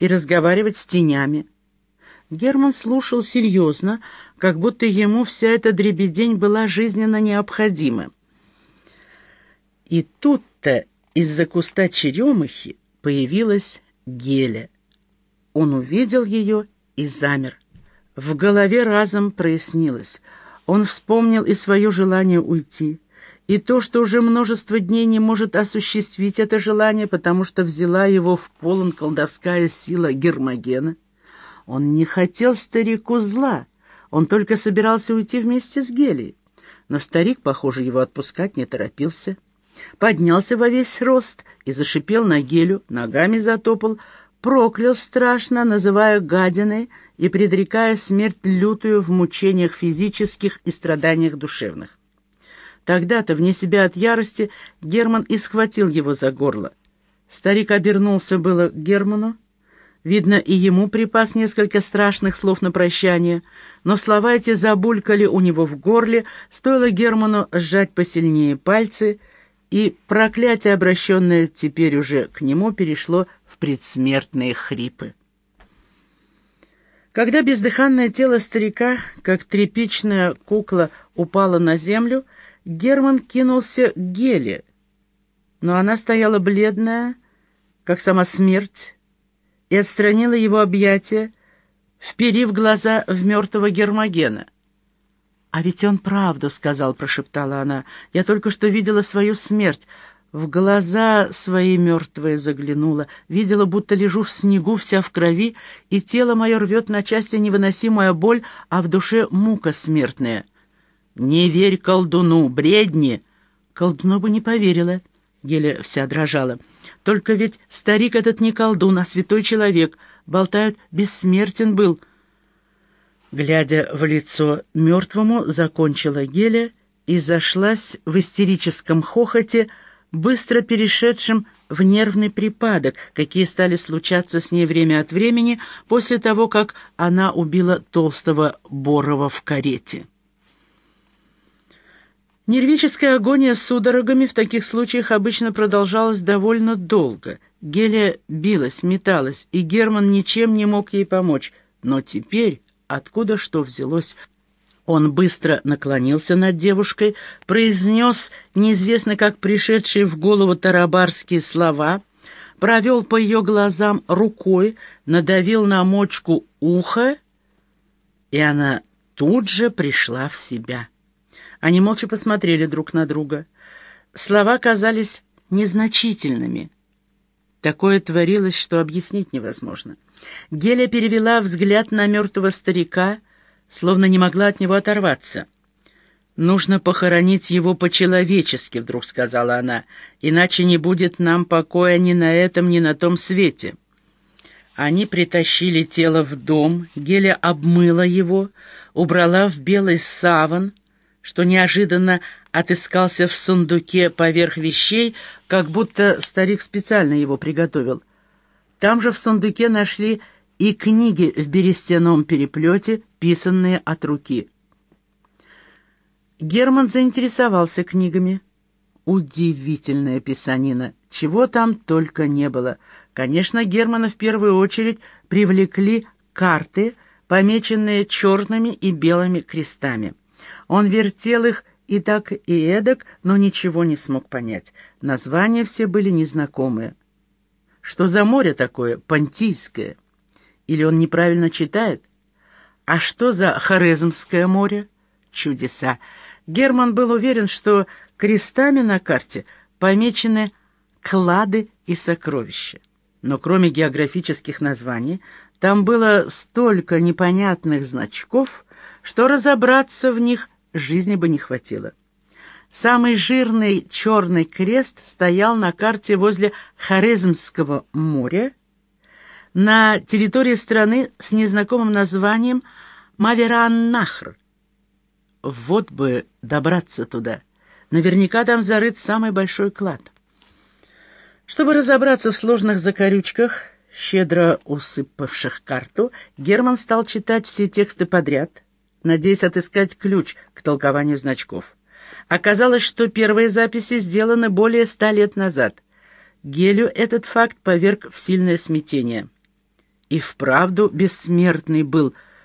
и разговаривать с тенями. Герман слушал серьезно, как будто ему вся эта дребедень была жизненно необходима. И тут-то из-за куста черемухи появилась Геля. Он увидел ее и замер. В голове разом прояснилось. Он вспомнил и свое желание уйти, и то, что уже множество дней не может осуществить это желание, потому что взяла его в полон колдовская сила Гермогена. Он не хотел старику зла, он только собирался уйти вместе с Гелией. Но старик, похоже, его отпускать не торопился. Поднялся во весь рост и зашипел на Гелю, ногами затопал, проклял страшно, называя гадиной и предрекая смерть лютую в мучениях физических и страданиях душевных. Тогда-то, вне себя от ярости, Герман и схватил его за горло. Старик обернулся было к Герману, Видно, и ему припас несколько страшных слов на прощание, но слова эти забулькали у него в горле, стоило Герману сжать посильнее пальцы, и проклятие, обращенное теперь уже к нему, перешло в предсмертные хрипы. Когда бездыханное тело старика, как тряпичная кукла, упало на землю, Герман кинулся к Геле, но она стояла бледная, как сама смерть, и отстранила его объятия, вперив глаза в мертвого Гермогена. «А ведь он правду сказал», — прошептала она. «Я только что видела свою смерть. В глаза свои мертвые заглянула. Видела, будто лежу в снегу, вся в крови, и тело мое рвет на части невыносимая боль, а в душе мука смертная». «Не верь колдуну, бредни!» Колдуну бы не поверила. Геля вся дрожала. «Только ведь старик этот не колдун, а святой человек. Болтают, бессмертен был». Глядя в лицо мертвому, закончила Геля и зашлась в истерическом хохоте, быстро перешедшем в нервный припадок, какие стали случаться с ней время от времени после того, как она убила толстого Борова в карете. Нервическая агония с судорогами в таких случаях обычно продолжалась довольно долго. Гелия билась, металась, и Герман ничем не мог ей помочь. Но теперь, откуда что взялось, он быстро наклонился над девушкой, произнес неизвестно как пришедшие в голову тарабарские слова, провел по ее глазам рукой, надавил на мочку уха, и она тут же пришла в себя. Они молча посмотрели друг на друга. Слова казались незначительными. Такое творилось, что объяснить невозможно. Геля перевела взгляд на мертвого старика, словно не могла от него оторваться. «Нужно похоронить его по-человечески», — вдруг сказала она, «иначе не будет нам покоя ни на этом, ни на том свете». Они притащили тело в дом, Геля обмыла его, убрала в белый саван, что неожиданно отыскался в сундуке поверх вещей, как будто старик специально его приготовил. Там же в сундуке нашли и книги в берестяном переплете, писанные от руки. Герман заинтересовался книгами. Удивительная писанина, чего там только не было. Конечно, Германа в первую очередь привлекли карты, помеченные черными и белыми крестами. Он вертел их и так, и эдак, но ничего не смог понять. Названия все были незнакомые. Что за море такое, Понтийское? Или он неправильно читает? А что за Хорезмское море? Чудеса. Герман был уверен, что крестами на карте помечены клады и сокровища. Но кроме географических названий, там было столько непонятных значков, что разобраться в них жизни бы не хватило. Самый жирный черный крест стоял на карте возле Хорезмского моря, на территории страны с незнакомым названием Маверан-Нахр. Вот бы добраться туда. Наверняка там зарыт самый большой клад. Чтобы разобраться в сложных закорючках, щедро усыпавших карту, Герман стал читать все тексты подряд — надеясь отыскать ключ к толкованию значков. Оказалось, что первые записи сделаны более ста лет назад. Гелю этот факт поверг в сильное смятение. И вправду бессмертный был —